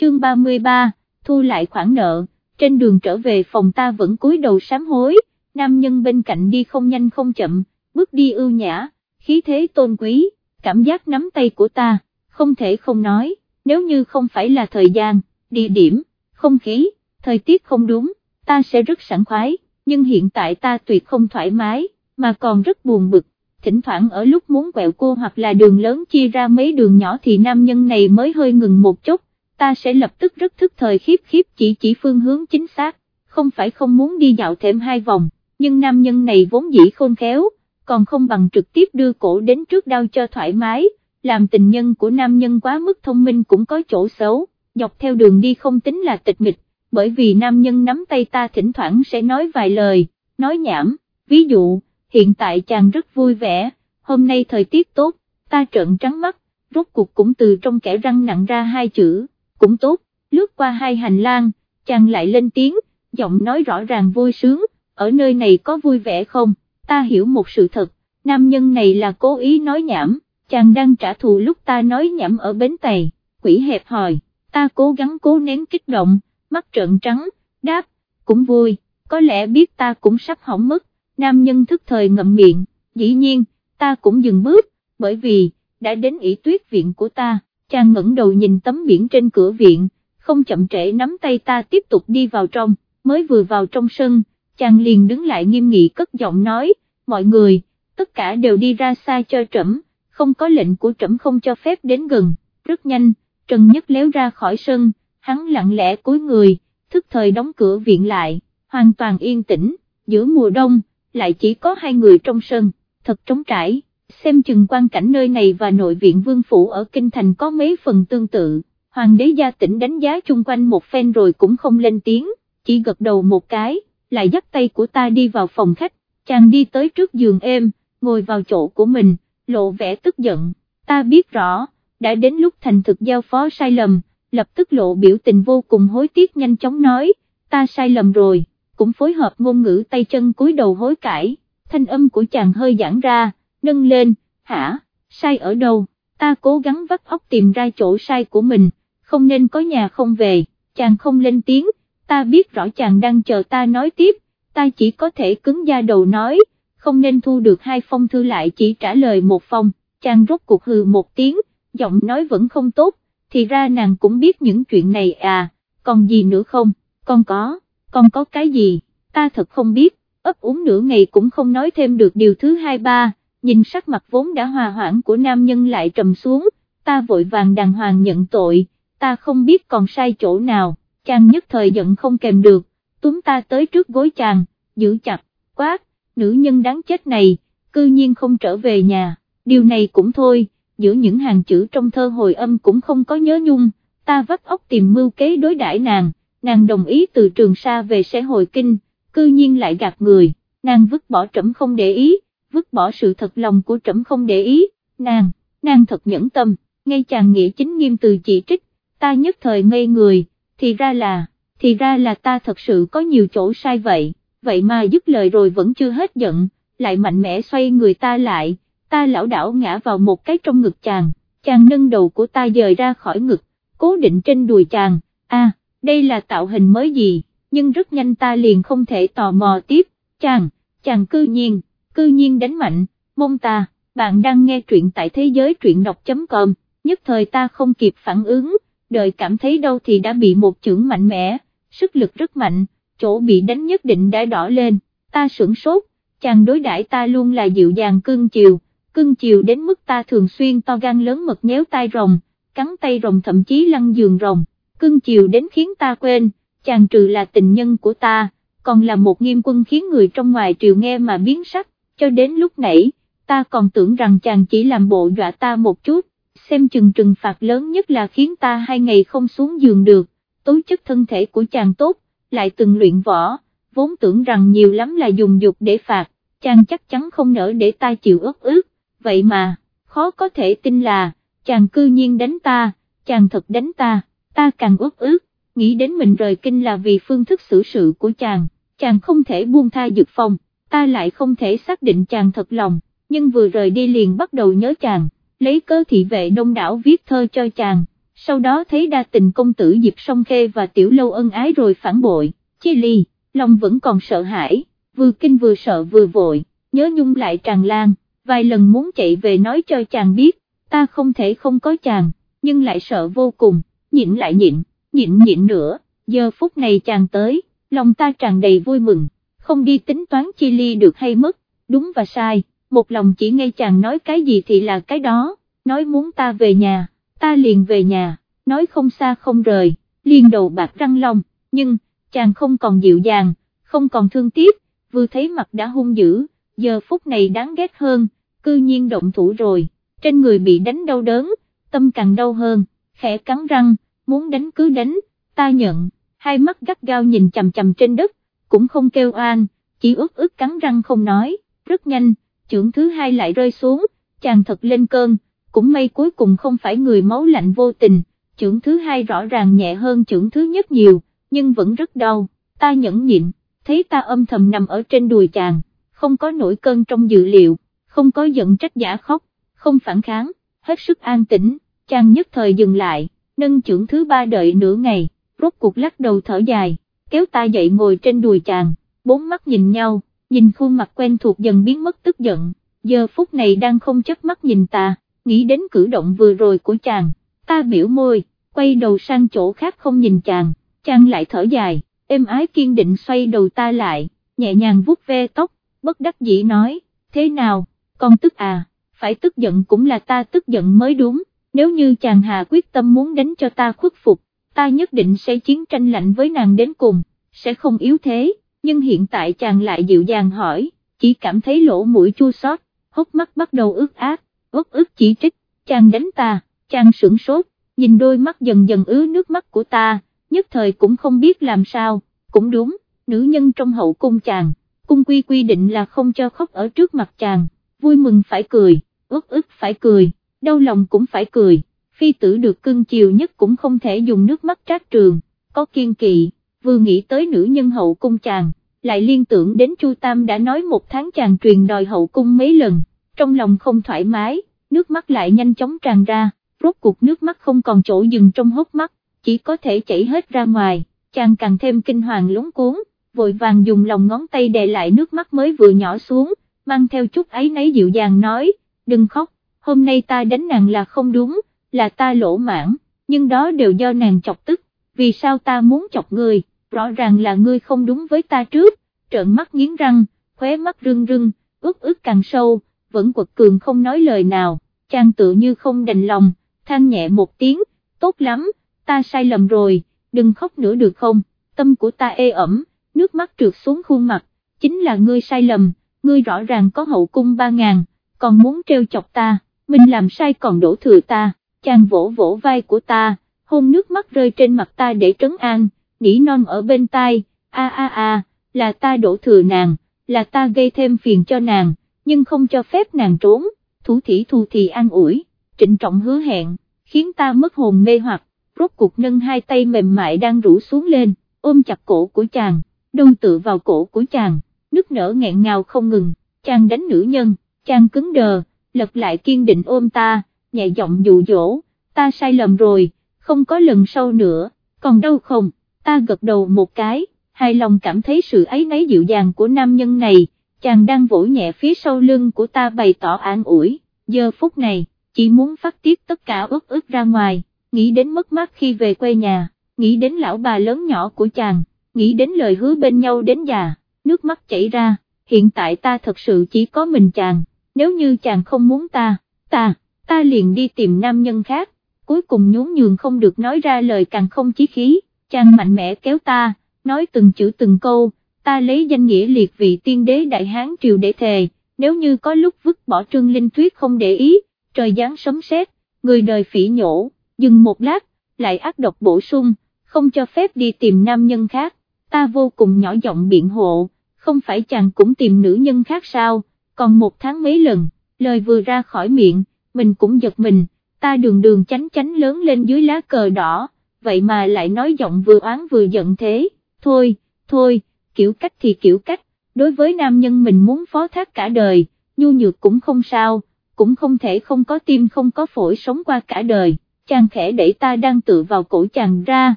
chương 33, thu lại khoản nợ, trên đường trở về phòng ta vẫn cúi đầu sám hối, nam nhân bên cạnh đi không nhanh không chậm, bước đi ưu nhã, khí thế tôn quý, cảm giác nắm tay của ta, không thể không nói, nếu như không phải là thời gian, địa điểm, không khí, thời tiết không đúng, ta sẽ rất sẵn khoái, nhưng hiện tại ta tuyệt không thoải mái, mà còn rất buồn bực, thỉnh thoảng ở lúc muốn quẹo cô hoặc là đường lớn chia ra mấy đường nhỏ thì nam nhân này mới hơi ngừng một chút, ta sẽ lập tức rất thức thời khiếp khiếp chỉ chỉ phương hướng chính xác, không phải không muốn đi dạo thêm hai vòng, nhưng nam nhân này vốn dĩ khôn khéo, còn không bằng trực tiếp đưa cổ đến trước đau cho thoải mái, làm tình nhân của nam nhân quá mức thông minh cũng có chỗ xấu, dọc theo đường đi không tính là tịch mịch, bởi vì nam nhân nắm tay ta thỉnh thoảng sẽ nói vài lời, nói nhảm, ví dụ, hiện tại chàng rất vui vẻ, hôm nay thời tiết tốt, ta trợn trắng mắt, rốt cuộc cũng từ trong kẻ răng nặng ra hai chữ, cũng tốt, lướt qua hai hành lang, chàng lại lên tiếng, giọng nói rõ ràng vui sướng, ở nơi này có vui vẻ không, ta hiểu một sự thật, nam nhân này là cố ý nói nhảm, chàng đang trả thù lúc ta nói nhảm ở bến tày, quỷ hẹp hòi, ta cố gắng cố nén kích động, mắt trợn trắng, đáp, cũng vui, có lẽ biết ta cũng sắp hỏng mất, nam nhân thức thời ngậm miệng, dĩ nhiên, ta cũng dừng bước, bởi vì, đã đến ỷ tuyết viện của ta, chàng ngẩng đầu nhìn tấm biển trên cửa viện, không chậm trễ nắm tay ta tiếp tục đi vào trong, mới vừa vào trong sân, chàng liền đứng lại nghiêm nghị cất giọng nói, mọi người, tất cả đều đi ra xa cho trẫm, không có lệnh của trẫm không cho phép đến gần, rất nhanh, Trần Nhất léo ra khỏi sân, hắn lặng lẽ cúi người, thức thời đóng cửa viện lại, hoàn toàn yên tĩnh, giữa mùa đông, lại chỉ có hai người trong sân, thật trống trải, xem chừng quan cảnh nơi này và nội viện vương phủ ở Kinh Thành có mấy phần tương tự, hoàng đế gia tỉnh đánh giá chung quanh một phen rồi cũng không lên tiếng, chỉ gật đầu một cái, lại dắt tay của ta đi vào phòng khách, chàng đi tới trước giường êm, ngồi vào chỗ của mình, lộ vẻ tức giận, ta biết rõ, đã đến lúc thành thực giao phó sai lầm, lập tức lộ biểu tình vô cùng hối tiếc nhanh chóng nói, ta sai lầm rồi, cũng phối hợp ngôn ngữ tay chân cúi đầu hối cải, thanh âm của chàng hơi giãn ra, nâng lên, hả, sai ở đâu, ta cố gắng vắt óc tìm ra chỗ sai của mình, không nên có nhà không về, chàng không lên tiếng, ta biết rõ chàng đang chờ ta nói tiếp, ta chỉ có thể cứng da đầu nói, không nên thu được hai phong thư lại chỉ trả lời một phong, chàng rốt cuộc hừ một tiếng, giọng nói vẫn không tốt, thì ra nàng cũng biết những chuyện này à, còn gì nữa không, con có, con có cái gì, ta thật không biết, ấp úng nửa ngày cũng không nói thêm được điều thứ hai ba, nhìn sắc mặt vốn đã hòa hoãn của nam nhân lại trầm xuống, ta vội vàng đàng hoàng nhận tội, ta không biết còn sai chỗ nào, chàng nhất thời giận không kèm được, túm ta tới trước gối chàng, giữ chặt, quát, nữ nhân đáng chết này, cư nhiên không trở về nhà, điều này cũng thôi giữa những hàng chữ trong thơ hồi âm cũng không có nhớ nhung, ta vắt óc tìm mưu kế đối đãi nàng, nàng đồng ý từ trường xa về sẽ hồi kinh, cư nhiên lại gạt người, nàng vứt bỏ trẫm không để ý, vứt bỏ sự thật lòng của trẫm không để ý, nàng, nàng thật nhẫn tâm, ngay chàng nghĩa chính nghiêm từ chỉ trích, ta nhất thời ngây người, thì ra là, thì ra là ta thật sự có nhiều chỗ sai vậy, vậy mà dứt lời rồi vẫn chưa hết giận, lại mạnh mẽ xoay người ta lại ta lão đảo ngã vào một cái trong ngực chàng, chàng nâng đầu của ta dời ra khỏi ngực, cố định trên đùi chàng, a, đây là tạo hình mới gì, nhưng rất nhanh ta liền không thể tò mò tiếp, chàng, chàng cư nhiên, cư nhiên đánh mạnh, mông ta, bạn đang nghe truyện tại thế giới truyện đọc.com, nhất thời ta không kịp phản ứng, đời cảm thấy đâu thì đã bị một chưởng mạnh mẽ, sức lực rất mạnh, chỗ bị đánh nhất định đã đỏ lên, ta sửng sốt, chàng đối đãi ta luôn là dịu dàng cưng chiều cưng chiều đến mức ta thường xuyên to gan lớn mật nhéo tai rồng, cắn tay rồng thậm chí lăn giường rồng, cưng chiều đến khiến ta quên, chàng trừ là tình nhân của ta, còn là một nghiêm quân khiến người trong ngoài triều nghe mà biến sắc, cho đến lúc nãy, ta còn tưởng rằng chàng chỉ làm bộ dọa ta một chút, xem chừng trừng phạt lớn nhất là khiến ta hai ngày không xuống giường được, tố chất thân thể của chàng tốt, lại từng luyện võ, vốn tưởng rằng nhiều lắm là dùng dục để phạt, chàng chắc chắn không nỡ để ta chịu ớt ướt, vậy mà, khó có thể tin là, chàng cư nhiên đánh ta, chàng thật đánh ta, ta càng ớt ướt, nghĩ đến mình rời kinh là vì phương thức xử sự của chàng, chàng không thể buông tha dược phòng, ta lại không thể xác định chàng thật lòng, nhưng vừa rời đi liền bắt đầu nhớ chàng, lấy cơ thị vệ đông đảo viết thơ cho chàng, sau đó thấy đa tình công tử Diệp Song Khê và Tiểu Lâu ân ái rồi phản bội, chia ly, lòng vẫn còn sợ hãi, vừa kinh vừa sợ vừa vội, nhớ nhung lại tràn lan, vài lần muốn chạy về nói cho chàng biết, ta không thể không có chàng, nhưng lại sợ vô cùng, nhịn lại nhịn, nhịn nhịn nữa, giờ phút này chàng tới, lòng ta tràn đầy vui mừng, không đi tính toán chi ly được hay mất, đúng và sai, một lòng chỉ nghe chàng nói cái gì thì là cái đó, nói muốn ta về nhà, ta liền về nhà, nói không xa không rời, liền đầu bạc răng long, nhưng, chàng không còn dịu dàng, không còn thương tiếc, vừa thấy mặt đã hung dữ, giờ phút này đáng ghét hơn, cư nhiên động thủ rồi, trên người bị đánh đau đớn, tâm càng đau hơn, khẽ cắn răng, muốn đánh cứ đánh, ta nhận, hai mắt gắt gao nhìn chầm chầm trên đất, cũng không kêu oan, chỉ ướt ướt cắn răng không nói, rất nhanh, trưởng thứ hai lại rơi xuống, chàng thật lên cơn, cũng may cuối cùng không phải người máu lạnh vô tình, trưởng thứ hai rõ ràng nhẹ hơn trưởng thứ nhất nhiều, nhưng vẫn rất đau, ta nhẫn nhịn, thấy ta âm thầm nằm ở trên đùi chàng, không có nổi cơn trong dự liệu, không có giận trách giả khóc, không phản kháng, hết sức an tĩnh, chàng nhất thời dừng lại, nâng trưởng thứ ba đợi nửa ngày, rốt cuộc lắc đầu thở dài, kéo ta dậy ngồi trên đùi chàng, bốn mắt nhìn nhau, nhìn khuôn mặt quen thuộc dần biến mất tức giận, giờ phút này đang không chớp mắt nhìn ta, nghĩ đến cử động vừa rồi của chàng, ta biểu môi, quay đầu sang chỗ khác không nhìn chàng, chàng lại thở dài, êm ái kiên định xoay đầu ta lại, nhẹ nhàng vuốt ve tóc, bất đắc dĩ nói, thế nào, con tức à, phải tức giận cũng là ta tức giận mới đúng, nếu như chàng hà quyết tâm muốn đánh cho ta khuất phục, ta nhất định sẽ chiến tranh lạnh với nàng đến cùng, sẽ không yếu thế, nhưng hiện tại chàng lại dịu dàng hỏi, chỉ cảm thấy lỗ mũi chua xót, hốc mắt bắt đầu ướt át, ướt ướt chỉ trích, chàng đánh ta, chàng sửng sốt, nhìn đôi mắt dần dần ứa nước mắt của ta, nhất thời cũng không biết làm sao, cũng đúng, nữ nhân trong hậu cung chàng, cung quy quy định là không cho khóc ở trước mặt chàng, vui mừng phải cười, ướt ướt phải cười, đau lòng cũng phải cười, phi tử được cưng chiều nhất cũng không thể dùng nước mắt trát trường, có kiên kỵ, vừa nghĩ tới nữ nhân hậu cung chàng, lại liên tưởng đến Chu Tam đã nói một tháng chàng truyền đòi hậu cung mấy lần, trong lòng không thoải mái, nước mắt lại nhanh chóng tràn ra, rốt cuộc nước mắt không còn chỗ dừng trong hốc mắt, chỉ có thể chảy hết ra ngoài, chàng càng thêm kinh hoàng lúng cuốn, vội vàng dùng lòng ngón tay đè lại nước mắt mới vừa nhỏ xuống, mang theo chút ấy nấy dịu dàng nói, đừng khóc, hôm nay ta đánh nàng là không đúng, là ta lỗ mãn, nhưng đó đều do nàng chọc tức, vì sao ta muốn chọc người, rõ ràng là ngươi không đúng với ta trước, trợn mắt nghiến răng, khóe mắt rưng rưng, ướt ướt càng sâu, vẫn quật cường không nói lời nào, chàng tự như không đành lòng, than nhẹ một tiếng, tốt lắm, ta sai lầm rồi, đừng khóc nữa được không, tâm của ta ê ẩm, nước mắt trượt xuống khuôn mặt, chính là ngươi sai lầm, ngươi rõ ràng có hậu cung ba ngàn, còn muốn treo chọc ta, mình làm sai còn đổ thừa ta, chàng vỗ vỗ vai của ta, hôn nước mắt rơi trên mặt ta để trấn an, nỉ non ở bên tai, a a a, là ta đổ thừa nàng, là ta gây thêm phiền cho nàng, nhưng không cho phép nàng trốn, thủ thỉ thù thì an ủi, trịnh trọng hứa hẹn, khiến ta mất hồn mê hoặc, rốt cuộc nâng hai tay mềm mại đang rũ xuống lên, ôm chặt cổ của chàng, đông tựa vào cổ của chàng, nước nở nghẹn ngào không ngừng, chàng đánh nữ nhân, chàng cứng đờ, lật lại kiên định ôm ta, nhẹ giọng dụ dỗ, ta sai lầm rồi, không có lần sau nữa, còn đâu không, ta gật đầu một cái, hài lòng cảm thấy sự ấy nấy dịu dàng của nam nhân này, chàng đang vỗ nhẹ phía sau lưng của ta bày tỏ an ủi, giờ phút này, chỉ muốn phát tiết tất cả ức ức ra ngoài, nghĩ đến mất mát khi về quê nhà, nghĩ đến lão bà lớn nhỏ của chàng, nghĩ đến lời hứa bên nhau đến già, nước mắt chảy ra, hiện tại ta thật sự chỉ có mình chàng, nếu như chàng không muốn ta, ta, ta liền đi tìm nam nhân khác, cuối cùng nhún nhường không được nói ra lời càng không chí khí, chàng mạnh mẽ kéo ta, nói từng chữ từng câu, ta lấy danh nghĩa liệt vị tiên đế đại hán triều để thề, nếu như có lúc vứt bỏ trương linh tuyết không để ý, trời giáng sấm sét, người đời phỉ nhổ, dừng một lát, lại ác độc bổ sung, không cho phép đi tìm nam nhân khác, ta vô cùng nhỏ giọng biện hộ, không phải chàng cũng tìm nữ nhân khác sao, còn một tháng mấy lần, lời vừa ra khỏi miệng, mình cũng giật mình, ta đường đường chánh chánh lớn lên dưới lá cờ đỏ, vậy mà lại nói giọng vừa oán vừa giận thế, thôi, thôi, kiểu cách thì kiểu cách, đối với nam nhân mình muốn phó thác cả đời, nhu nhược cũng không sao, cũng không thể không có tim không có phổi sống qua cả đời, chàng khẽ đẩy ta đang tự vào cổ chàng ra,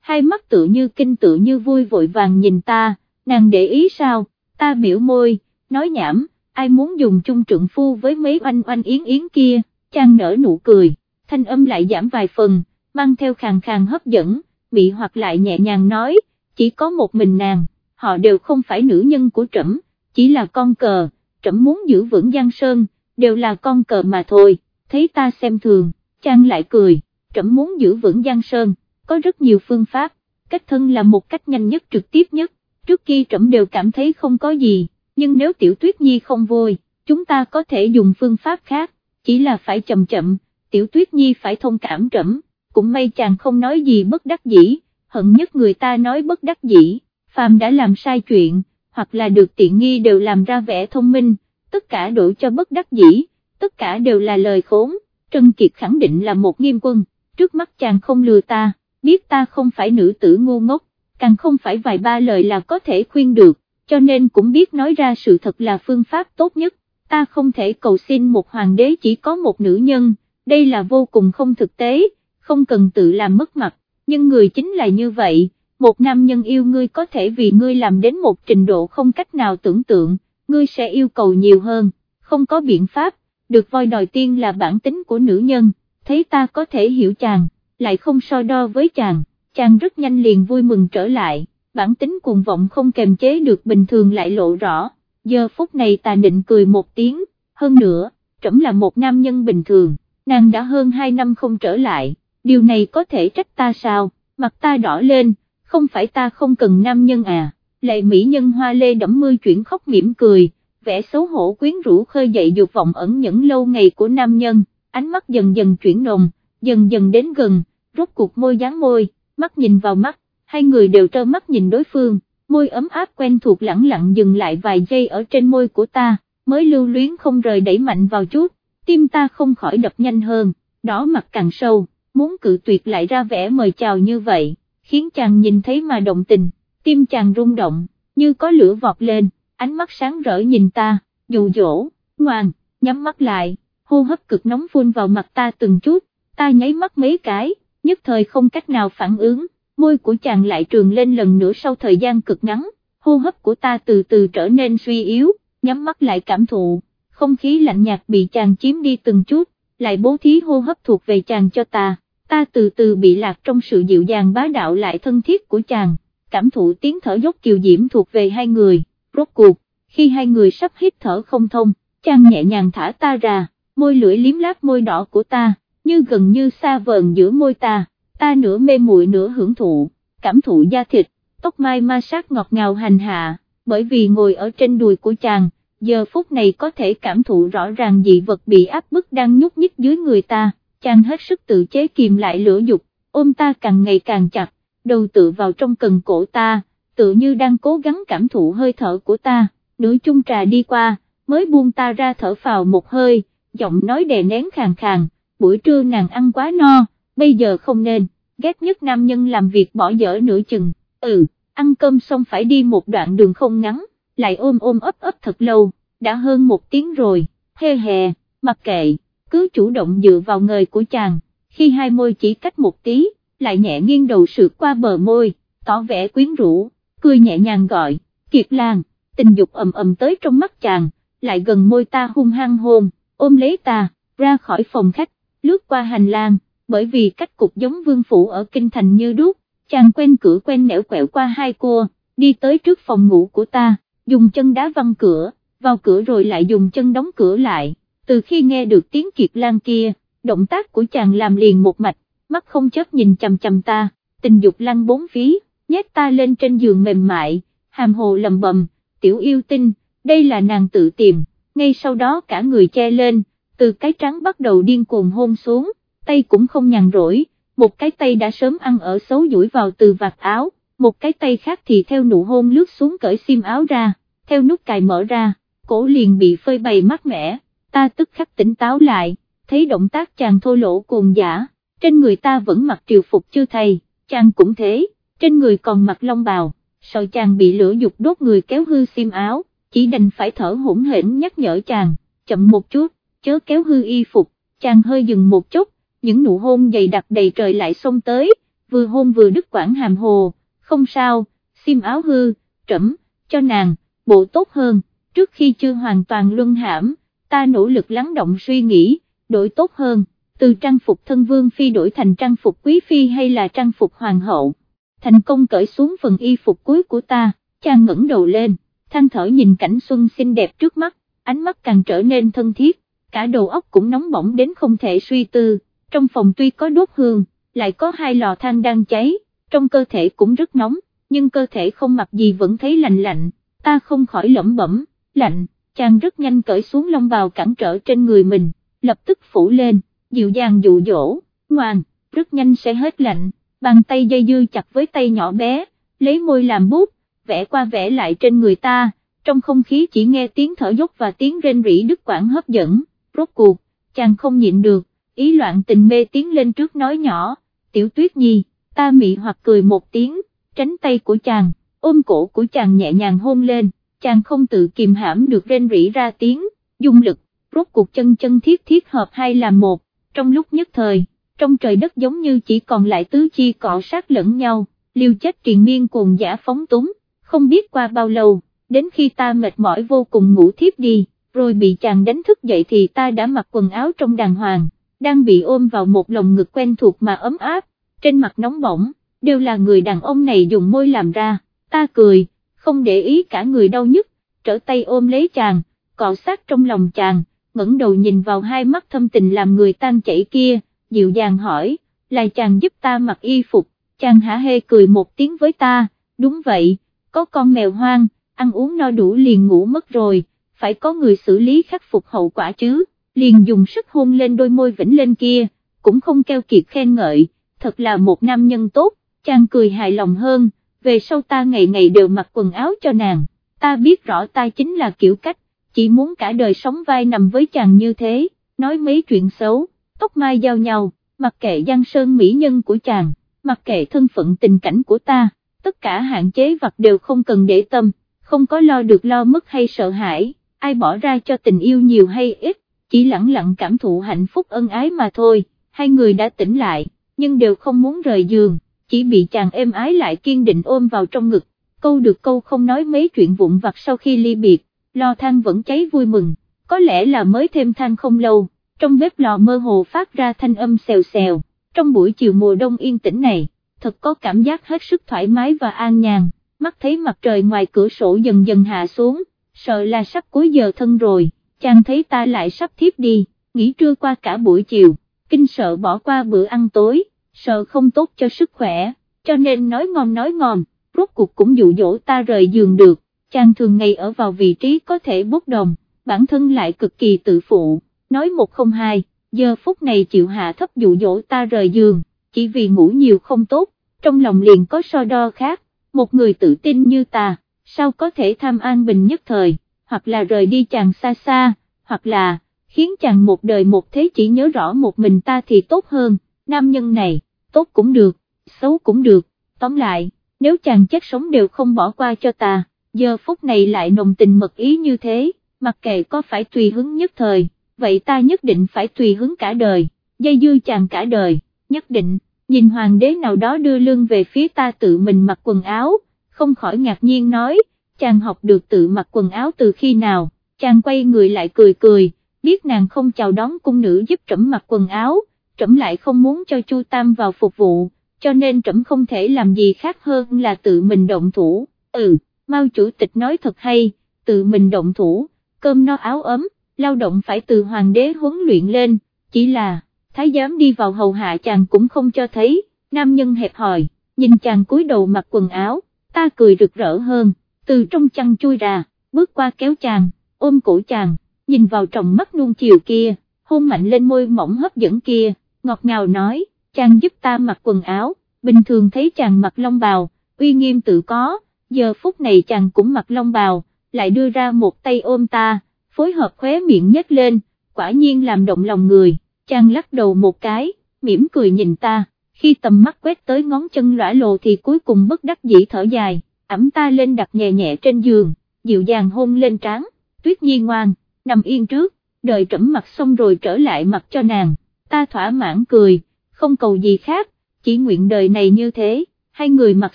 hai mắt tự như kinh tự như vui vội vàng nhìn ta, nàng để ý sao, ta biểu môi, nói nhảm, ai muốn dùng chung trượng phu với mấy oanh oanh yến yến kia, Trang nở nụ cười, thanh âm lại giảm vài phần, mang theo khàn khàn hấp dẫn, bị hoặc lại nhẹ nhàng nói, chỉ có một mình nàng, họ đều không phải nữ nhân của trẫm, chỉ là con cờ, trẫm muốn giữ vững Giang Sơn, đều là con cờ mà thôi, thấy ta xem thường, Trang lại cười, trẫm muốn giữ vững Giang Sơn, có rất nhiều phương pháp, cách thân là một cách nhanh nhất trực tiếp nhất, trước khi trẫm đều cảm thấy không có gì, nhưng nếu tiểu tuyết nhi không vui, chúng ta có thể dùng phương pháp khác, chỉ là phải chậm chậm, tiểu tuyết nhi phải thông cảm trẫm, cũng may chàng không nói gì bất đắc dĩ, hận nhất người ta nói bất đắc dĩ, phàm đã làm sai chuyện, hoặc là được tiện nghi đều làm ra vẻ thông minh, tất cả đổ cho bất đắc dĩ, tất cả đều là lời khốn, Trân Kiệt khẳng định là một nghiêm quân, trước mắt chàng không lừa ta, biết ta không phải nữ tử ngu ngốc, càng không phải vài ba lời là có thể khuyên được, cho nên cũng biết nói ra sự thật là phương pháp tốt nhất, ta không thể cầu xin một hoàng đế chỉ có một nữ nhân, đây là vô cùng không thực tế, không cần tự làm mất mặt, nhưng người chính là như vậy, một nam nhân yêu ngươi có thể vì ngươi làm đến một trình độ không cách nào tưởng tượng, ngươi sẽ yêu cầu nhiều hơn, không có biện pháp, được voi đòi tiên là bản tính của nữ nhân, thấy ta có thể hiểu chàng, lại không so đo với chàng, chàng rất nhanh liền vui mừng trở lại, bản tính cuồng vọng không kềm chế được bình thường lại lộ rõ, giờ phút này ta định cười một tiếng, hơn nữa, trẫm là một nam nhân bình thường, nàng đã hơn hai năm không trở lại, điều này có thể trách ta sao, mặt ta đỏ lên, không phải ta không cần nam nhân à, lệ mỹ nhân hoa lê đẫm mưa chuyển khóc mỉm cười, vẻ xấu hổ quyến rũ khơi dậy dục vọng ẩn nhẫn lâu ngày của nam nhân, ánh mắt dần dần chuyển nồng, dần dần đến gần, rốt cuộc môi dán môi, mắt nhìn vào mắt, hai người đều trơ mắt nhìn đối phương, môi ấm áp quen thuộc lẳng lặng dừng lại vài giây ở trên môi của ta, mới lưu luyến không rời đẩy mạnh vào chút, tim ta không khỏi đập nhanh hơn, đỏ mặt càng sâu, muốn cự tuyệt lại ra vẻ mời chào như vậy, khiến chàng nhìn thấy mà động tình, tim chàng rung động, như có lửa vọt lên ánh mắt sáng rỡ nhìn ta, dụ dỗ, ngoan, nhắm mắt lại, hô hấp cực nóng phun vào mặt ta từng chút, ta nháy mắt mấy cái, nhất thời không cách nào phản ứng, môi của chàng lại trường lên lần nữa sau thời gian cực ngắn, hô hấp của ta từ từ trở nên suy yếu, nhắm mắt lại cảm thụ, không khí lạnh nhạt bị chàng chiếm đi từng chút, lại bố thí hô hấp thuộc về chàng cho ta, ta từ từ bị lạc trong sự dịu dàng bá đạo lại thân thiết của chàng, cảm thụ tiếng thở dốc kiều diễm thuộc về hai người rốt cuộc, khi hai người sắp hít thở không thông, chàng nhẹ nhàng thả ta ra, môi lưỡi liếm láp môi đỏ của ta, như gần như xa vờn giữa môi ta, ta nửa mê muội nửa hưởng thụ, cảm thụ da thịt, tóc mai ma sát ngọt ngào hành hạ, bởi vì ngồi ở trên đùi của chàng, giờ phút này có thể cảm thụ rõ ràng dị vật bị áp bức đang nhúc nhích dưới người ta, chàng hết sức tự chế kìm lại lửa dục, ôm ta càng ngày càng chặt, đầu tự vào trong cần cổ ta, tự như đang cố gắng cảm thụ hơi thở của ta, nửa chung trà đi qua, mới buông ta ra thở vào một hơi, giọng nói đè nén khàn khàn, buổi trưa nàng ăn quá no, bây giờ không nên, ghét nhất nam nhân làm việc bỏ dở nửa chừng, ừ, ăn cơm xong phải đi một đoạn đường không ngắn, lại ôm ôm ấp ấp thật lâu, đã hơn một tiếng rồi, hê hè, mặc kệ, cứ chủ động dựa vào người của chàng, khi hai môi chỉ cách một tí, lại nhẹ nghiêng đầu sượt qua bờ môi, tỏ vẻ quyến rũ cười nhẹ nhàng gọi, Kiệt Lan, tình dục ầm ầm tới trong mắt chàng, lại gần môi ta hung hăng hôn, ôm lấy ta, ra khỏi phòng khách, lướt qua hành lang, bởi vì cách cục giống vương phủ ở kinh thành như đúc, chàng quen cửa quen nẻo quẹo qua hai cua, đi tới trước phòng ngủ của ta, dùng chân đá văng cửa, vào cửa rồi lại dùng chân đóng cửa lại, từ khi nghe được tiếng Kiệt Lan kia, động tác của chàng làm liền một mạch, mắt không chớp nhìn chầm chầm ta, tình dục lăn bốn phí nhét ta lên trên giường mềm mại, hàm hồ lầm bầm, tiểu yêu tinh, đây là nàng tự tìm, ngay sau đó cả người che lên, từ cái trắng bắt đầu điên cuồng hôn xuống, tay cũng không nhàn rỗi, một cái tay đã sớm ăn ở xấu duỗi vào từ vạt áo, một cái tay khác thì theo nụ hôn lướt xuống cởi xiêm áo ra, theo nút cài mở ra, cổ liền bị phơi bày mát mẻ, ta tức khắc tỉnh táo lại, thấy động tác chàng thô lỗ cuồng giả, trên người ta vẫn mặc triều phục chưa thay, chàng cũng thế trên người còn mặc long bào, sợ chàng bị lửa dục đốt người kéo hư xiêm áo, chỉ đành phải thở hỗn hển nhắc nhở chàng, chậm một chút, chớ kéo hư y phục, chàng hơi dừng một chút, những nụ hôn dày đặc đầy trời lại xông tới, vừa hôn vừa đứt quãng hàm hồ, không sao, xiêm áo hư, trẫm, cho nàng, bộ tốt hơn, trước khi chưa hoàn toàn luân hãm, ta nỗ lực lắng động suy nghĩ, đổi tốt hơn, từ trang phục thân vương phi đổi thành trang phục quý phi hay là trang phục hoàng hậu, thành công cởi xuống phần y phục cuối của ta, chàng ngẩng đầu lên, than thở nhìn cảnh xuân xinh đẹp trước mắt, ánh mắt càng trở nên thân thiết, cả đầu óc cũng nóng bỏng đến không thể suy tư, trong phòng tuy có đốt hương, lại có hai lò than đang cháy, trong cơ thể cũng rất nóng, nhưng cơ thể không mặc gì vẫn thấy lạnh lạnh, ta không khỏi lẩm bẩm, lạnh, chàng rất nhanh cởi xuống lông bào cản trở trên người mình, lập tức phủ lên, dịu dàng dụ dỗ, ngoan, rất nhanh sẽ hết lạnh, bàn tay dây dưa chặt với tay nhỏ bé, lấy môi làm bút, vẽ qua vẽ lại trên người ta, trong không khí chỉ nghe tiếng thở dốc và tiếng rên rỉ đứt quãng hấp dẫn, rốt cuộc, chàng không nhịn được, ý loạn tình mê tiến lên trước nói nhỏ, tiểu tuyết nhi, ta mị hoặc cười một tiếng, tránh tay của chàng, ôm cổ của chàng nhẹ nhàng hôn lên, chàng không tự kìm hãm được rên rỉ ra tiếng, dung lực, rốt cuộc chân chân thiết thiết hợp hai làm một, trong lúc nhất thời, trong trời đất giống như chỉ còn lại tứ chi cọ sát lẫn nhau, liều chết triền miên cuồng giả phóng túng, không biết qua bao lâu, đến khi ta mệt mỏi vô cùng ngủ thiếp đi, rồi bị chàng đánh thức dậy thì ta đã mặc quần áo trong đàng hoàng, đang bị ôm vào một lồng ngực quen thuộc mà ấm áp, trên mặt nóng bỏng, đều là người đàn ông này dùng môi làm ra, ta cười, không để ý cả người đau nhức, trở tay ôm lấy chàng, cọ sát trong lòng chàng, ngẩng đầu nhìn vào hai mắt thâm tình làm người tan chảy kia, dịu dàng hỏi, là chàng giúp ta mặc y phục, chàng hả hê cười một tiếng với ta, đúng vậy, có con mèo hoang, ăn uống no đủ liền ngủ mất rồi, phải có người xử lý khắc phục hậu quả chứ, liền dùng sức hôn lên đôi môi vĩnh lên kia, cũng không keo kiệt khen ngợi, thật là một nam nhân tốt, chàng cười hài lòng hơn, về sau ta ngày ngày đều mặc quần áo cho nàng, ta biết rõ ta chính là kiểu cách, chỉ muốn cả đời sống vai nằm với chàng như thế, nói mấy chuyện xấu, tóc mai giao nhau, mặc kệ giang sơn mỹ nhân của chàng, mặc kệ thân phận tình cảnh của ta, tất cả hạn chế vật đều không cần để tâm, không có lo được lo mất hay sợ hãi, ai bỏ ra cho tình yêu nhiều hay ít, chỉ lặng lặng cảm thụ hạnh phúc ân ái mà thôi, hai người đã tỉnh lại, nhưng đều không muốn rời giường, chỉ bị chàng êm ái lại kiên định ôm vào trong ngực, câu được câu không nói mấy chuyện vụn vặt sau khi ly biệt, lò than vẫn cháy vui mừng, có lẽ là mới thêm than không lâu, trong bếp lò mơ hồ phát ra thanh âm xèo xèo, trong buổi chiều mùa đông yên tĩnh này, thật có cảm giác hết sức thoải mái và an nhàn, mắt thấy mặt trời ngoài cửa sổ dần dần hạ xuống, sợ là sắp cuối giờ thân rồi, chàng thấy ta lại sắp thiếp đi, nghỉ trưa qua cả buổi chiều, kinh sợ bỏ qua bữa ăn tối, sợ không tốt cho sức khỏe, cho nên nói ngon nói ngon, rốt cuộc cũng dụ dỗ ta rời giường được, chàng thường ngày ở vào vị trí có thể bốc đồng, bản thân lại cực kỳ tự phụ, nói một không hai, giờ phút này chịu hạ thấp dụ dỗ ta rời giường, chỉ vì ngủ nhiều không tốt, trong lòng liền có so đo khác, một người tự tin như ta, sao có thể tham an bình nhất thời, hoặc là rời đi chàng xa xa, hoặc là, khiến chàng một đời một thế chỉ nhớ rõ một mình ta thì tốt hơn, nam nhân này, tốt cũng được, xấu cũng được, tóm lại, nếu chàng chết sống đều không bỏ qua cho ta, giờ phút này lại nồng tình mật ý như thế, mặc kệ có phải tùy hứng nhất thời, vậy ta nhất định phải tùy hứng cả đời, dây dưa chàng cả đời, nhất định, nhìn hoàng đế nào đó đưa lưng về phía ta tự mình mặc quần áo, không khỏi ngạc nhiên nói, chàng học được tự mặc quần áo từ khi nào, chàng quay người lại cười cười, biết nàng không chào đón cung nữ giúp trẫm mặc quần áo, trẫm lại không muốn cho Chu Tam vào phục vụ, cho nên trẫm không thể làm gì khác hơn là tự mình động thủ, ừ, Mao chủ tịch nói thật hay, tự mình động thủ, cơm no áo ấm, lao động phải từ hoàng đế huấn luyện lên, chỉ là, thái giám đi vào hầu hạ chàng cũng không cho thấy, nam nhân hẹp hòi, nhìn chàng cúi đầu mặc quần áo, ta cười rực rỡ hơn, từ trong chăn chui ra, bước qua kéo chàng, ôm cổ chàng, nhìn vào trong mắt nuông chiều kia, hôn mạnh lên môi mỏng hấp dẫn kia, ngọt ngào nói, chàng giúp ta mặc quần áo, bình thường thấy chàng mặc long bào, uy nghiêm tự có, giờ phút này chàng cũng mặc long bào, lại đưa ra một tay ôm ta, phối hợp khóe miệng nhếch lên, quả nhiên làm động lòng người, chàng lắc đầu một cái, mỉm cười nhìn ta, khi tầm mắt quét tới ngón chân lõa lồ thì cuối cùng bất đắc dĩ thở dài, ẩm ta lên đặt nhẹ nhẹ trên giường, dịu dàng hôn lên trán, tuyết nhi ngoan, nằm yên trước, đợi trẫm mặt xong rồi trở lại mặt cho nàng, ta thỏa mãn cười, không cầu gì khác, chỉ nguyện đời này như thế, hai người mặc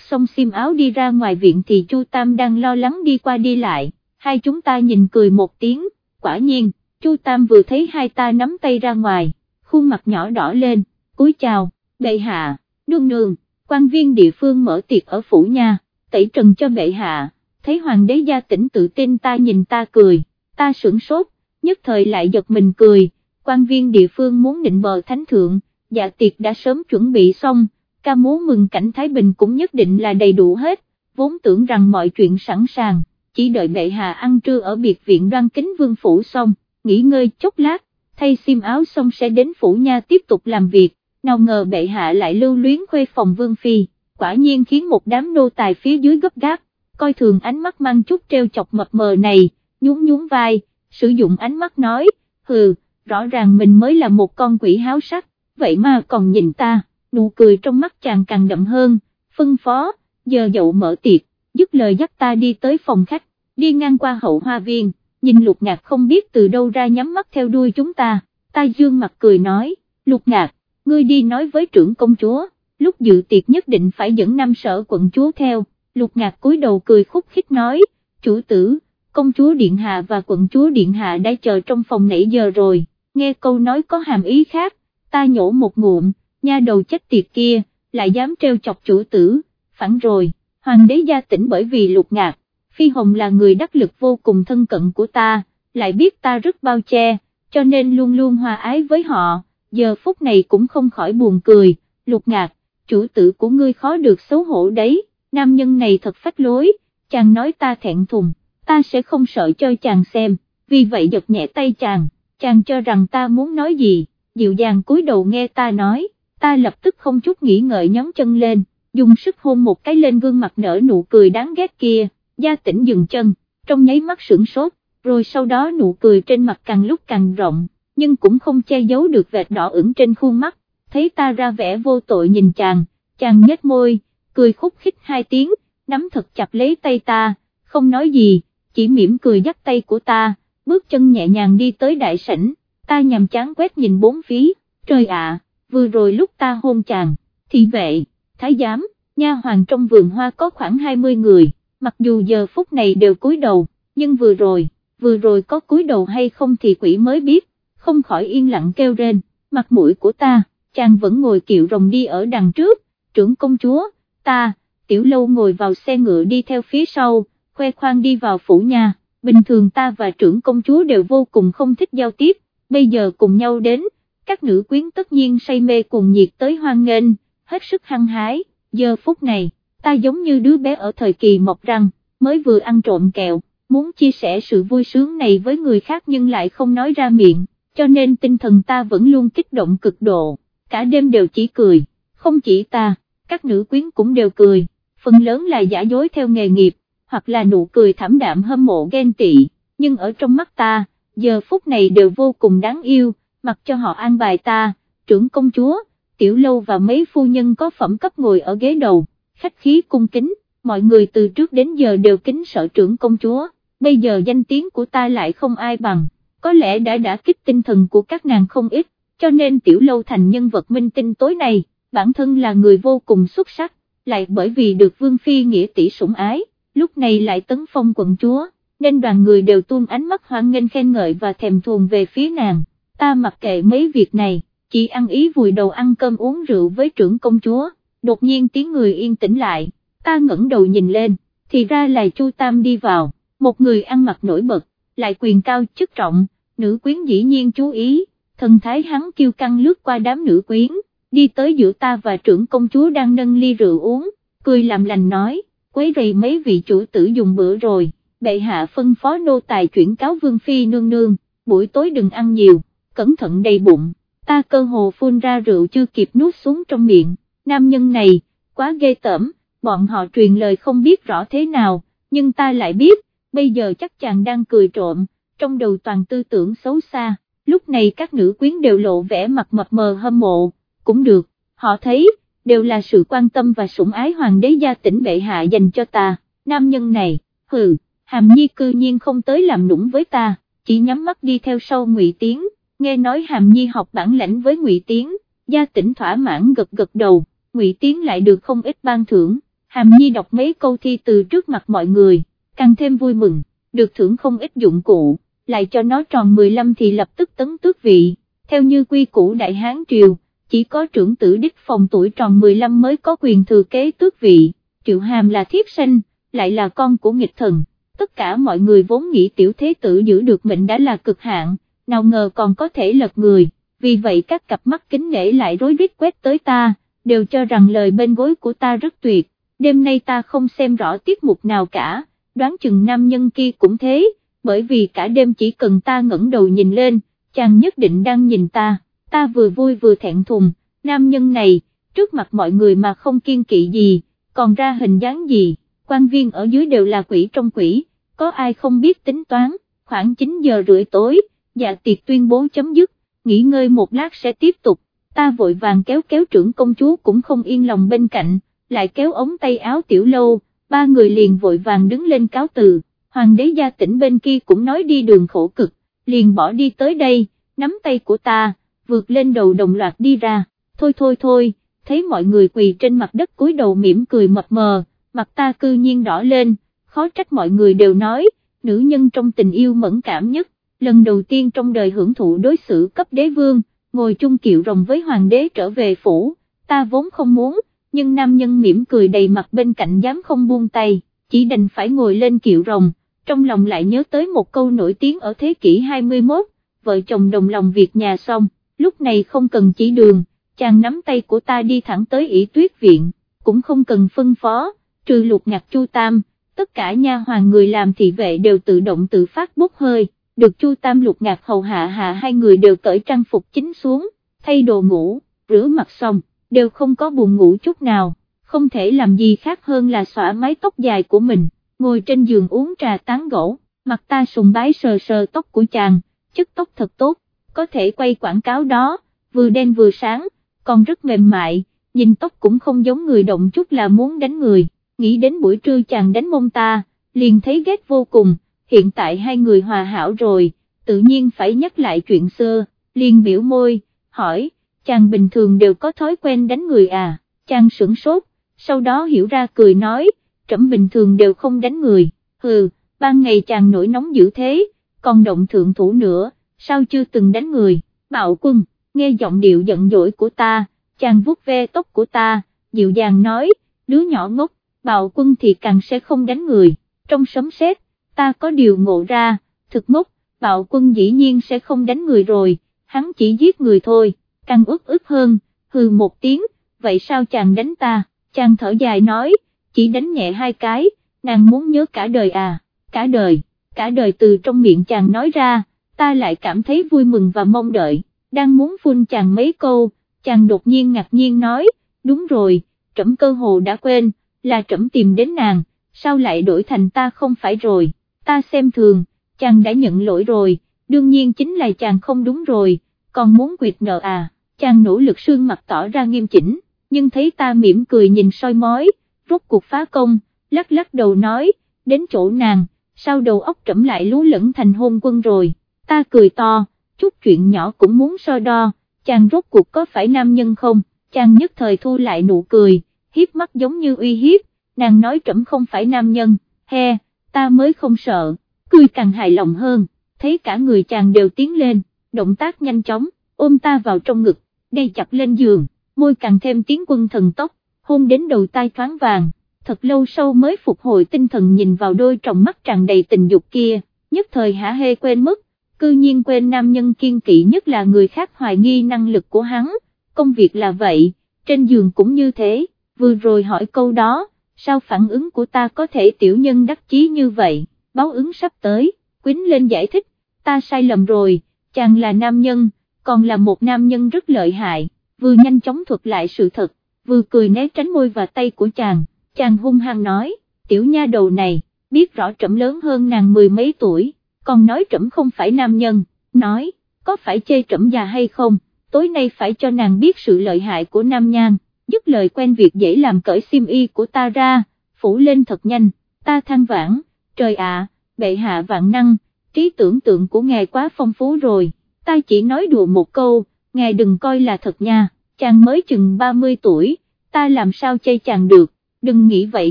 xong xiêm áo đi ra ngoài viện thì Chu Tam đang lo lắng đi qua đi lại, hai chúng ta nhìn cười một tiếng, quả nhiên, Chu Tam vừa thấy hai ta nắm tay ra ngoài, khuôn mặt nhỏ đỏ lên, cúi chào, bệ hạ, nương nương, quan viên địa phương mở tiệc ở phủ nhà tẩy trần cho bệ hạ, thấy hoàng đế gia tỉnh tự tin ta nhìn ta cười, ta sửng sốt, nhất thời lại giật mình cười, quan viên địa phương muốn định bờ thánh thượng, dạ tiệc đã sớm chuẩn bị xong, ca múa mừng cảnh Thái Bình cũng nhất định là đầy đủ hết, vốn tưởng rằng mọi chuyện sẵn sàng, chỉ đợi bệ hạ ăn trưa ở biệt viện đoan kính vương phủ xong, nghỉ ngơi chốc lát, thay xiêm áo xong sẽ đến phủ nha tiếp tục làm việc, nào ngờ bệ hạ lại lưu luyến khuê phòng vương phi, quả nhiên khiến một đám nô tài phía dưới gấp gáp, coi thường ánh mắt mang chút treo chọc mập mờ này, nhún nhún vai, sử dụng ánh mắt nói, hừ, rõ ràng mình mới là một con quỷ háo sắc, vậy mà còn nhìn ta, nụ cười trong mắt chàng càng đậm hơn, phân phó, giờ dậu mở tiệc, dứt lời dắt ta đi tới phòng khách, đi ngang qua hậu hoa viên, nhìn lục ngạc không biết từ đâu ra nhắm mắt theo đuôi chúng ta, ta dương mặt cười nói, lục ngạc, ngươi đi nói với trưởng công chúa, lúc dự tiệc nhất định phải dẫn năm sở quận chúa theo, lục ngạc cúi đầu cười khúc khích nói, chủ tử, công chúa Điện Hạ và quận chúa Điện Hạ đã chờ trong phòng nãy giờ rồi, nghe câu nói có hàm ý khác, ta nhổ một ngụm, nha đầu chết tiệt kia, lại dám treo chọc chủ tử, phản rồi, hoàng đế gia tỉnh bởi vì lục ngạc, Phi Hồng là người đắc lực vô cùng thân cận của ta, lại biết ta rất bao che, cho nên luôn luôn hòa ái với họ, giờ phút này cũng không khỏi buồn cười, lục ngạc, chủ tử của ngươi khó được xấu hổ đấy, nam nhân này thật phách lối, chàng nói ta thẹn thùng, ta sẽ không sợ cho chàng xem, vì vậy giật nhẹ tay chàng, chàng cho rằng ta muốn nói gì, dịu dàng cúi đầu nghe ta nói, ta lập tức không chút nghĩ ngợi nhón chân lên, dùng sức hôn một cái lên gương mặt nở nụ cười đáng ghét kia, gia tỉnh dừng chân, trong nháy mắt sửng sốt, rồi sau đó nụ cười trên mặt càng lúc càng rộng, nhưng cũng không che giấu được vệt đỏ ửng trên khuôn mắt, thấy ta ra vẻ vô tội nhìn chàng, chàng nhếch môi, cười khúc khích hai tiếng, nắm thật chặt lấy tay ta, không nói gì, chỉ mỉm cười dắt tay của ta, bước chân nhẹ nhàng đi tới đại sảnh, ta nhằm chán quét nhìn bốn phía, trời ạ, vừa rồi lúc ta hôn chàng, thì vệ, thái giám, nha hoàng trong vườn hoa có khoảng 20 người, mặc dù giờ phút này đều cúi đầu, nhưng vừa rồi, vừa rồi có cúi đầu hay không thì quỷ mới biết, không khỏi yên lặng kêu rên, mặt mũi của ta, chàng vẫn ngồi kiệu rồng đi ở đằng trước, trưởng công chúa, ta, tiểu lâu ngồi vào xe ngựa đi theo phía sau, khoe khoang đi vào phủ nhà, bình thường ta và trưởng công chúa đều vô cùng không thích giao tiếp, bây giờ cùng nhau đến, các nữ quyến tất nhiên say mê cùng nhiệt tới hoan nghênh, hết sức hăng hái, giờ phút này, ta giống như đứa bé ở thời kỳ mọc răng, mới vừa ăn trộm kẹo, muốn chia sẻ sự vui sướng này với người khác nhưng lại không nói ra miệng, cho nên tinh thần ta vẫn luôn kích động cực độ, cả đêm đều chỉ cười, không chỉ ta, các nữ quyến cũng đều cười, phần lớn là giả dối theo nghề nghiệp, hoặc là nụ cười thảm đạm hâm mộ ghen tị, nhưng ở trong mắt ta, giờ phút này đều vô cùng đáng yêu, mặc cho họ an bài ta, trưởng công chúa, tiểu lâu và mấy phu nhân có phẩm cấp ngồi ở ghế đầu, khách khí cung kính, mọi người từ trước đến giờ đều kính sợ trưởng công chúa, bây giờ danh tiếng của ta lại không ai bằng, có lẽ đã đã kích tinh thần của các nàng không ít, cho nên tiểu lâu thành nhân vật minh tinh tối nay, bản thân là người vô cùng xuất sắc, lại bởi vì được vương phi nghĩa tỷ sủng ái, lúc này lại tấn phong quận chúa, nên đoàn người đều tuôn ánh mắt hoan nghênh khen ngợi và thèm thuồng về phía nàng, ta mặc kệ mấy việc này, chỉ ăn ý vùi đầu ăn cơm uống rượu với trưởng công chúa, đột nhiên tiếng người yên tĩnh lại, ta ngẩng đầu nhìn lên, thì ra là Chu Tam đi vào, một người ăn mặc nổi bật, lại quyền cao chức trọng, nữ quyến dĩ nhiên chú ý, thần thái hắn kiêu căng lướt qua đám nữ quyến, đi tới giữa ta và trưởng công chúa đang nâng ly rượu uống, cười làm lành nói, quấy rầy mấy vị chủ tử dùng bữa rồi, bệ hạ phân phó nô tài chuyển cáo vương phi nương nương, buổi tối đừng ăn nhiều, cẩn thận đầy bụng, ta cơ hồ phun ra rượu chưa kịp nuốt xuống trong miệng, nam nhân này, quá ghê tởm, bọn họ truyền lời không biết rõ thế nào, nhưng ta lại biết, bây giờ chắc chàng đang cười trộm, trong đầu toàn tư tưởng xấu xa, lúc này các nữ quyến đều lộ vẻ mặt mập mờ hâm mộ, cũng được, họ thấy, đều là sự quan tâm và sủng ái hoàng đế gia tỉnh bệ hạ dành cho ta, nam nhân này, hừ, hàm nhi cư nhiên không tới làm nũng với ta, chỉ nhắm mắt đi theo sau ngụy Tiến, nghe nói Hàm Nhi học bản lãnh với Ngụy Tiến, gia tỉnh thỏa mãn gật gật đầu, Ngụy Tiến lại được không ít ban thưởng, Hàm Nhi đọc mấy câu thi từ trước mặt mọi người, càng thêm vui mừng, được thưởng không ít dụng cụ, lại cho nó tròn 15 thì lập tức tấn tước vị, theo như quy củ Đại Hán Triều, chỉ có trưởng tử đích phòng tuổi tròn 15 mới có quyền thừa kế tước vị, Triệu Hàm là thiếp sinh, lại là con của nghịch thần, tất cả mọi người vốn nghĩ tiểu thế tử giữ được mệnh đã là cực hạn, nào ngờ còn có thể lật người, vì vậy các cặp mắt kính nể lại rối rít quét tới ta, đều cho rằng lời bên gối của ta rất tuyệt, đêm nay ta không xem rõ tiết mục nào cả, đoán chừng nam nhân kia cũng thế, bởi vì cả đêm chỉ cần ta ngẩng đầu nhìn lên, chàng nhất định đang nhìn ta, ta vừa vui vừa thẹn thùng, nam nhân này, trước mặt mọi người mà không kiên kỵ gì, còn ra hình dáng gì, quan viên ở dưới đều là quỷ trong quỷ, có ai không biết tính toán, khoảng 9 giờ rưỡi tối, dạ tiệc tuyên bố chấm dứt, nghỉ ngơi một lát sẽ tiếp tục, ta vội vàng kéo kéo trưởng công chúa cũng không yên lòng bên cạnh, lại kéo ống tay áo tiểu lâu, ba người liền vội vàng đứng lên cáo từ, hoàng đế gia tỉnh bên kia cũng nói đi đường khổ cực, liền bỏ đi tới đây, nắm tay của ta, vượt lên đầu đồng loạt đi ra, thôi thôi thôi, thấy mọi người quỳ trên mặt đất cúi đầu mỉm cười mập mờ, mặt ta cư nhiên đỏ lên, khó trách mọi người đều nói, nữ nhân trong tình yêu mẫn cảm nhất, lần đầu tiên trong đời hưởng thụ đối xử cấp đế vương, ngồi chung kiệu rồng với hoàng đế trở về phủ, ta vốn không muốn, nhưng nam nhân mỉm cười đầy mặt bên cạnh dám không buông tay, chỉ đành phải ngồi lên kiệu rồng, trong lòng lại nhớ tới một câu nổi tiếng ở thế kỷ 21, vợ chồng đồng lòng việc nhà xong, lúc này không cần chỉ đường, chàng nắm tay của ta đi thẳng tới ỷ tuyết viện, cũng không cần phân phó, trừ lục ngạc chu tam, tất cả nha hoàng người làm thị vệ đều tự động tự phát bốc hơi, được chu tam lục ngạc hầu hạ hạ hai người đều cởi trang phục chính xuống, thay đồ ngủ, rửa mặt xong, đều không có buồn ngủ chút nào, không thể làm gì khác hơn là xõa mái tóc dài của mình, ngồi trên giường uống trà tán gỗ, mặt ta sùng bái sờ sờ tóc của chàng, chất tóc thật tốt, có thể quay quảng cáo đó, vừa đen vừa sáng, còn rất mềm mại, nhìn tóc cũng không giống người động chút là muốn đánh người, nghĩ đến buổi trưa chàng đánh mông ta, liền thấy ghét vô cùng, hiện tại hai người hòa hảo rồi, tự nhiên phải nhắc lại chuyện xưa, liền biểu môi, hỏi, chàng bình thường đều có thói quen đánh người à, chàng sửng sốt, sau đó hiểu ra cười nói, trẫm bình thường đều không đánh người, hừ, ban ngày chàng nổi nóng dữ thế, còn động thượng thủ nữa, sao chưa từng đánh người, bạo quân, nghe giọng điệu giận dỗi của ta, chàng vuốt ve tóc của ta, dịu dàng nói, đứa nhỏ ngốc, bạo quân thì càng sẽ không đánh người, trong sấm sét, ta có điều ngộ ra, thực ngốc, bạo quân dĩ nhiên sẽ không đánh người rồi, hắn chỉ giết người thôi, càng ức ức hơn, hừ một tiếng, vậy sao chàng đánh ta, chàng thở dài nói, chỉ đánh nhẹ hai cái, nàng muốn nhớ cả đời à, cả đời, cả đời từ trong miệng chàng nói ra, ta lại cảm thấy vui mừng và mong đợi, đang muốn phun chàng mấy câu, chàng đột nhiên ngạc nhiên nói, đúng rồi, trẫm cơ hồ đã quên, là trẫm tìm đến nàng, sao lại đổi thành ta không phải rồi, ta xem thường, chàng đã nhận lỗi rồi, đương nhiên chính là chàng không đúng rồi, còn muốn quyệt nợ à, chàng nỗ lực sương mặt tỏ ra nghiêm chỉnh, nhưng thấy ta mỉm cười nhìn soi mói, rốt cuộc phá công, lắc lắc đầu nói, đến chỗ nàng, sao đầu óc trẫm lại lú lẫn thành hôn quân rồi, ta cười to, chút chuyện nhỏ cũng muốn so đo, chàng rốt cuộc có phải nam nhân không, chàng nhất thời thu lại nụ cười, hiếp mắt giống như uy hiếp, nàng nói trẫm không phải nam nhân, he, ta mới không sợ, cười càng hài lòng hơn, thấy cả người chàng đều tiến lên, động tác nhanh chóng, ôm ta vào trong ngực, đầy chặt lên giường, môi càng thêm tiếng quân thần tốc, hôn đến đầu tai thoáng vàng, thật lâu sau mới phục hồi tinh thần nhìn vào đôi tròng mắt tràn đầy tình dục kia, nhất thời hả hê quên mất, cư nhiên quên nam nhân kiên kỵ nhất là người khác hoài nghi năng lực của hắn, công việc là vậy, trên giường cũng như thế, vừa rồi hỏi câu đó, sao phản ứng của ta có thể tiểu nhân đắc chí như vậy, báo ứng sắp tới, quýnh lên giải thích, ta sai lầm rồi, chàng là nam nhân, còn là một nam nhân rất lợi hại, vừa nhanh chóng thuật lại sự thật, vừa cười né tránh môi và tay của chàng, chàng hung hăng nói, tiểu nha đầu này, biết rõ trẫm lớn hơn nàng mười mấy tuổi, còn nói trẫm không phải nam nhân, nói, có phải chê trẫm già hay không, tối nay phải cho nàng biết sự lợi hại của nam nhan, dứt lời quen việc dễ làm cởi xiêm y của ta ra, phủ lên thật nhanh, ta than vãn, trời ạ, bệ hạ vạn năng, trí tưởng tượng của ngài quá phong phú rồi, ta chỉ nói đùa một câu, ngài đừng coi là thật nha, chàng mới chừng 30 tuổi, ta làm sao chây chàng được, đừng nghĩ vậy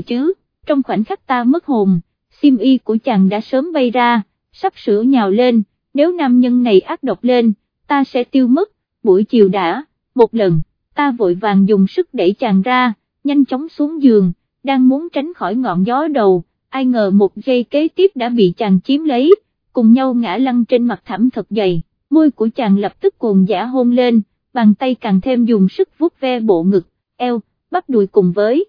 chứ, trong khoảnh khắc ta mất hồn, sim y của chàng đã sớm bay ra, sắp sửa nhào lên, nếu nam nhân này ác độc lên, ta sẽ tiêu mất, buổi chiều đã, một lần, ta vội vàng dùng sức đẩy chàng ra, nhanh chóng xuống giường, đang muốn tránh khỏi ngọn gió đầu, ai ngờ một giây kế tiếp đã bị chàng chiếm lấy, cùng nhau ngã lăn trên mặt thảm thật dày, môi của chàng lập tức cuồng giả hôn lên, bàn tay càng thêm dùng sức vuốt ve bộ ngực, eo, bắp đùi cùng với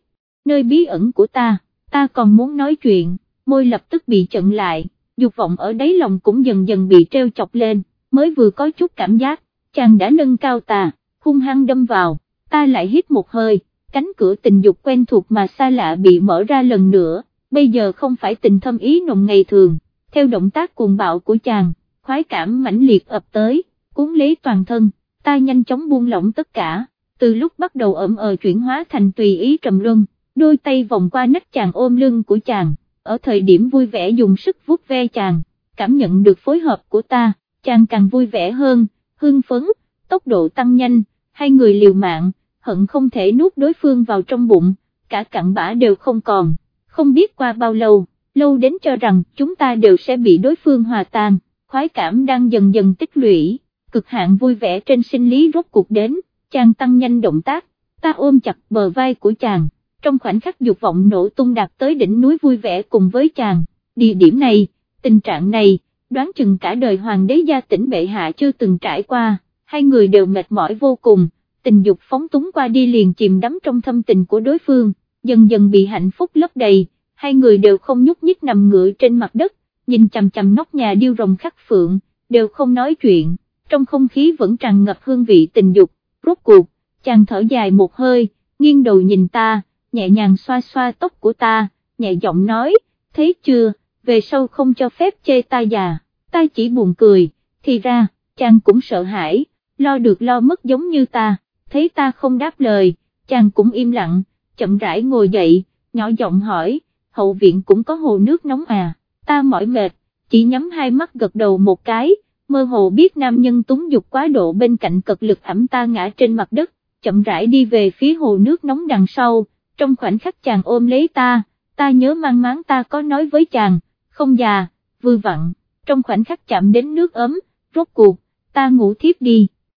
nơi bí ẩn của ta, ta còn muốn nói chuyện, môi lập tức bị chận lại, dục vọng ở đáy lòng cũng dần dần bị treo chọc lên, mới vừa có chút cảm giác, chàng đã nâng cao ta, hung hăng đâm vào, ta lại hít một hơi, cánh cửa tình dục quen thuộc mà xa lạ bị mở ra lần nữa, bây giờ không phải tình thâm ý nồng ngày thường, theo động tác cuồng bạo của chàng, khoái cảm mãnh liệt ập tới, cuốn lấy toàn thân, ta nhanh chóng buông lỏng tất cả, từ lúc bắt đầu ẩm ờ chuyển hóa thành tùy ý trầm luân, đôi tay vòng qua nách chàng ôm lưng của chàng, ở thời điểm vui vẻ dùng sức vuốt ve chàng, cảm nhận được phối hợp của ta, chàng càng vui vẻ hơn, hưng phấn, tốc độ tăng nhanh, hai người liều mạng, hận không thể nuốt đối phương vào trong bụng, cả cặn bã đều không còn, không biết qua bao lâu, lâu đến cho rằng chúng ta đều sẽ bị đối phương hòa tan, khoái cảm đang dần dần tích lũy, cực hạn vui vẻ trên sinh lý rốt cuộc đến, chàng tăng nhanh động tác, ta ôm chặt bờ vai của chàng, trong khoảnh khắc dục vọng nổ tung đạt tới đỉnh núi vui vẻ cùng với chàng, địa điểm này, tình trạng này, đoán chừng cả đời hoàng đế gia tỉnh bệ hạ chưa từng trải qua, hai người đều mệt mỏi vô cùng, tình dục phóng túng qua đi liền chìm đắm trong thâm tình của đối phương, dần dần bị hạnh phúc lấp đầy, hai người đều không nhúc nhích nằm ngựa trên mặt đất, nhìn chằm chằm nóc nhà điêu rồng khắc phượng, đều không nói chuyện, trong không khí vẫn tràn ngập hương vị tình dục, rốt cuộc, chàng thở dài một hơi, nghiêng đầu nhìn ta, nhẹ nhàng xoa xoa tóc của ta, nhẹ giọng nói, thấy chưa, về sau không cho phép chê ta già, ta chỉ buồn cười, thì ra, chàng cũng sợ hãi, lo được lo mất giống như ta, thấy ta không đáp lời, chàng cũng im lặng, chậm rãi ngồi dậy, nhỏ giọng hỏi, hậu viện cũng có hồ nước nóng à, ta mỏi mệt, chỉ nhắm hai mắt gật đầu một cái, mơ hồ biết nam nhân túng dục quá độ bên cạnh cực lực ẩm ta ngã trên mặt đất, chậm rãi đi về phía hồ nước nóng đằng sau, trong khoảnh khắc chàng ôm lấy ta, ta nhớ mang máng ta có nói với chàng, không già, vư vặn, trong khoảnh khắc chạm đến nước ấm, rốt cuộc, ta ngủ thiếp đi.